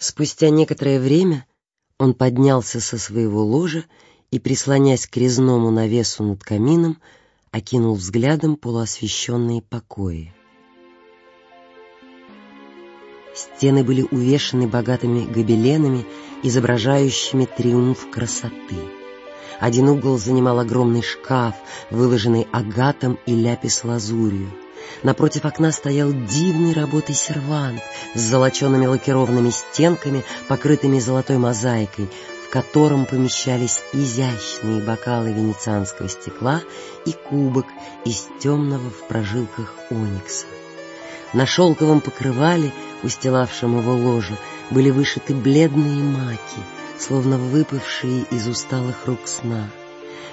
Спустя некоторое время он поднялся со своего ложа и, прислонясь к резному навесу над камином, окинул взглядом полуосвещенные покои. Стены были увешаны богатыми гобеленами, изображающими триумф красоты. Один угол занимал огромный шкаф, выложенный агатом и ляпис-лазурью. Напротив окна стоял дивной работы сервант с золочеными лакированными стенками, покрытыми золотой мозаикой, в котором помещались изящные бокалы венецианского стекла и кубок из темного в прожилках оникса. На шелковом покрывале, устилавшем его ложу, были вышиты бледные маки, словно выпавшие из усталых рук сна.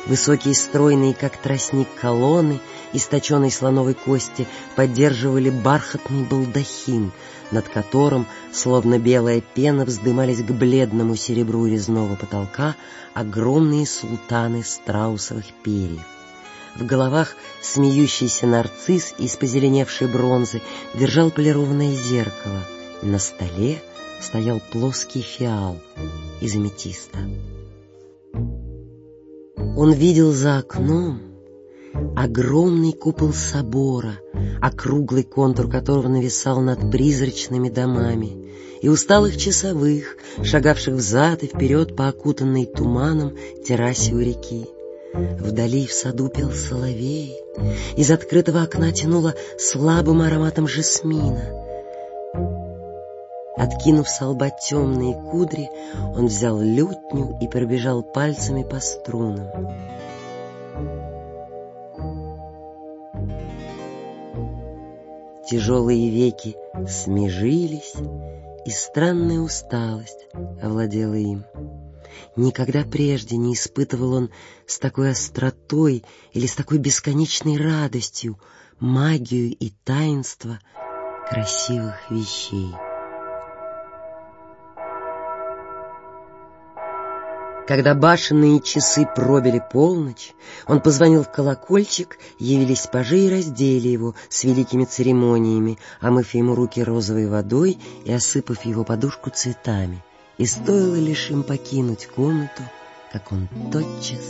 Высокие стройные, как тростник, колонны из точеной слоновой кости поддерживали бархатный балдахин, над которым, словно белая пена, вздымались к бледному серебру резного потолка огромные султаны страусовых перьев. В головах смеющийся нарцисс из позеленевшей бронзы держал полированное зеркало. На столе стоял плоский фиал из аметиста. Он видел за окном огромный купол собора, округлый контур которого нависал над призрачными домами, и усталых часовых, шагавших взад и вперед по окутанной туманом террасе у реки. Вдали в саду пел соловей, из открытого окна тянуло слабым ароматом жасмина. Откинув с лба темные кудри, он взял лютню и пробежал пальцами по струнам. Тяжелые веки смежились, и странная усталость овладела им. Никогда прежде не испытывал он с такой остротой или с такой бесконечной радостью магию и таинство красивых вещей. Когда башенные часы пробили полночь, он позвонил в колокольчик, явились пажи и раздели его с великими церемониями, омыв ему руки розовой водой и осыпав его подушку цветами. И стоило лишь им покинуть комнату, как он тотчас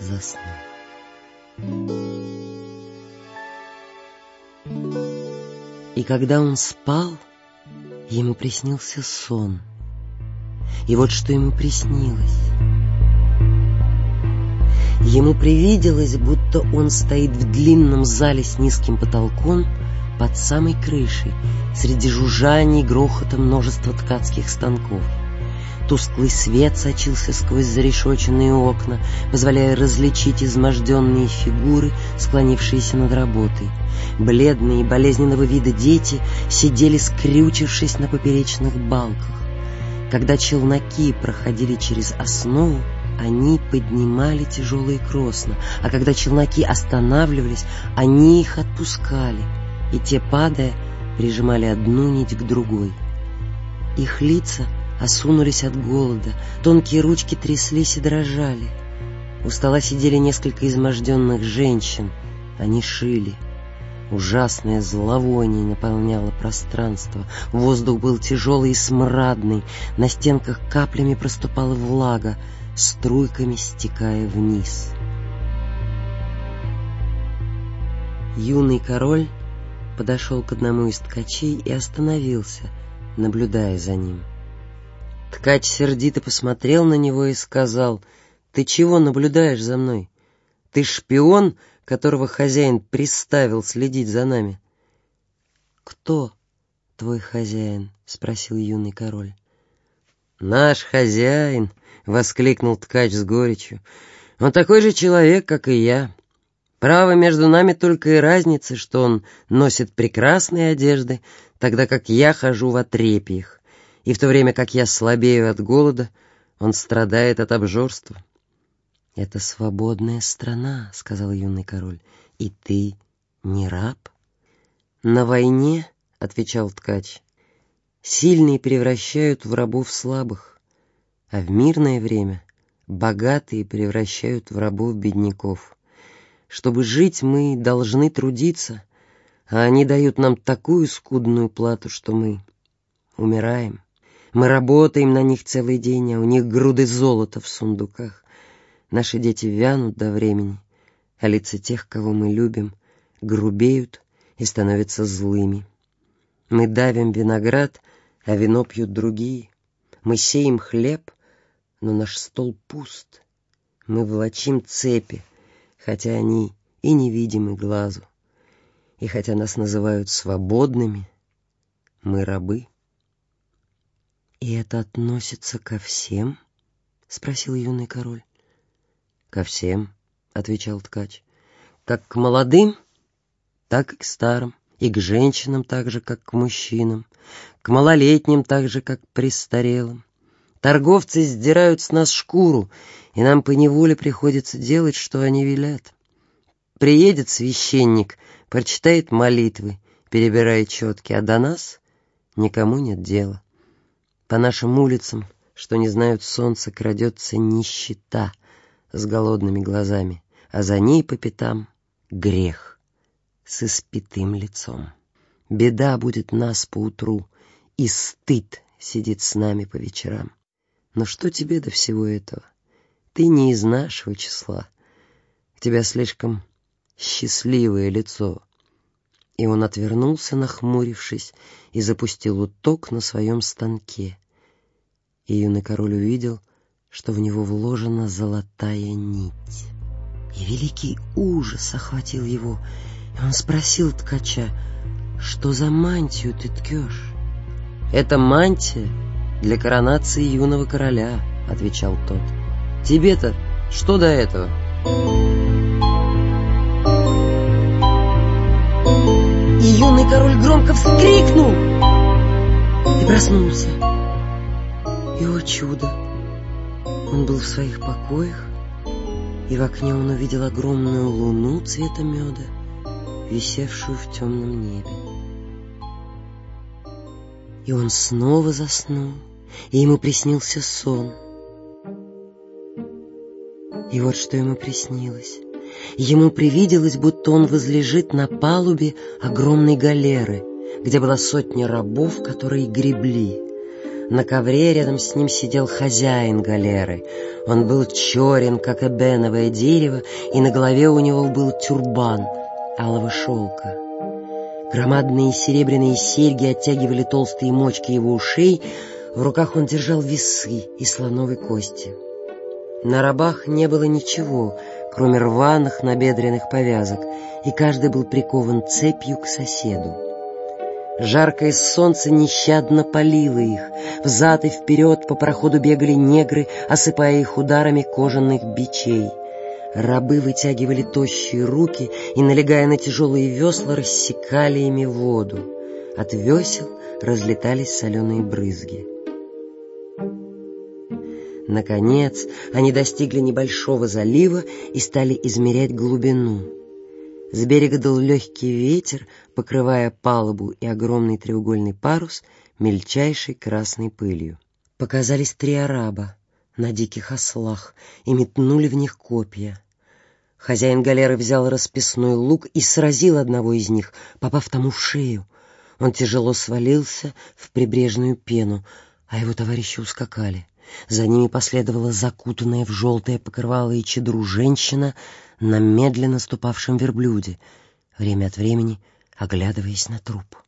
заснул. И когда он спал, ему приснился сон. И вот что ему приснилось. Ему привиделось, будто он стоит в длинном зале с низким потолком под самой крышей, среди жужжаний и грохота множества ткацких станков. Тусклый свет сочился сквозь зарешоченные окна, позволяя различить изможденные фигуры, склонившиеся над работой. Бледные и болезненного вида дети сидели, скрючившись на поперечных балках. Когда челноки проходили через основу, они поднимали тяжелые кросна, а когда челноки останавливались, они их отпускали, и те, падая, прижимали одну нить к другой. Их лица осунулись от голода, тонкие ручки тряслись и дрожали. У стола сидели несколько изможденных женщин, они шили. Ужасное зловоние наполняло пространство. Воздух был тяжелый и смрадный, на стенках каплями проступала влага, струйками стекая вниз. Юный король подошел к одному из ткачей и остановился, наблюдая за ним. Ткач сердито посмотрел на него и сказал, «Ты чего наблюдаешь за мной? Ты шпион, которого хозяин приставил следить за нами?» «Кто твой хозяин?» — спросил юный король. «Наш хозяин!» — воскликнул ткач с горечью. «Он такой же человек, как и я. Право, между нами только и разница, что он носит прекрасные одежды, тогда как я хожу в отрепьях, и в то время как я слабею от голода, он страдает от обжорства». «Это свободная страна», — сказал юный король, — «и ты не раб?» «На войне», — отвечал ткач, — «сильные превращают в рабов слабых». А в мирное время богатые превращают в рабов бедняков. Чтобы жить, мы должны трудиться, а они дают нам такую скудную плату, что мы умираем. Мы работаем на них целый день, а у них груды золота в сундуках. Наши дети вянут до времени, а лица тех, кого мы любим, грубеют и становятся злыми. Мы давим виноград, а вино пьют другие. Мы сеем хлеб, но наш стол пуст. Мы влачим цепи, хотя они и невидимы глазу. И хотя нас называют свободными, мы рабы. «И это относится ко всем?» — спросил юный король. «Ко всем», — отвечал ткач. «Как к молодым, так и к старым, и к женщинам так же, как к мужчинам, к малолетним так же, как к престарелым. Торговцы сдирают с нас шкуру, и нам поневоле приходится делать, что они велят. Приедет священник, прочитает молитвы, перебирая четки, а до нас никому нет дела. По нашим улицам, что не знают солнца, крадется нищета с голодными глазами, а за ней по пятам грех с испитым лицом. Беда будет нас поутру, и стыд сидит с нами по вечерам. Но что тебе до всего этого? Ты не из нашего числа. У тебя слишком счастливое лицо. И он отвернулся, нахмурившись, и запустил уток на своем станке. И юный король увидел, что в него вложена золотая нить. И великий ужас охватил его, и он спросил ткача, «Что за мантию ты ткешь?» «Это мантия для коронации юного короля», — отвечал тот. «Тебе-то что до этого?» И юный король громко вскрикнул и проснулся. И, о чудо, он был в своих покоях, и в окне он увидел огромную луну цвета меда, висевшую в темном небе. И он снова заснул, и ему приснился сон. И вот что ему приснилось. Ему привиделось, будто он возлежит на палубе огромной галеры, где была сотня рабов, которые гребли. На ковре рядом с ним сидел хозяин галеры. Он был черен, как эбеновое дерево, и на голове у него был тюрбан алого шелка. Громадные серебряные серьги оттягивали толстые мочки его ушей, в руках он держал весы из слоновой кости. На рабах не было ничего, кроме рваных набедренных повязок, и каждый был прикован цепью к соседу. Жаркое солнце нещадно палило их. Взад и вперед по проходу бегали негры, осыпая их ударами кожаных бичей. Рабы вытягивали тощие руки и, налегая на тяжелые весла, рассекали ими воду. От весел разлетались соленые брызги. Наконец, они достигли небольшого залива и стали измерять глубину. С берега дул легкий ветер, покрывая палубу и огромный треугольный парус мельчайшей красной пылью. Показались три араба на диких ослах и метнули в них копья. Хозяин галеры взял расписной лук и сразил одного из них, попав тому в шею. Он тяжело свалился в прибрежную пену, а его товарищи ускакали. За ними последовала закутанная в желтое покрывало и чедру женщина на медленно ступавшем верблюде, время от времени оглядываясь на труп.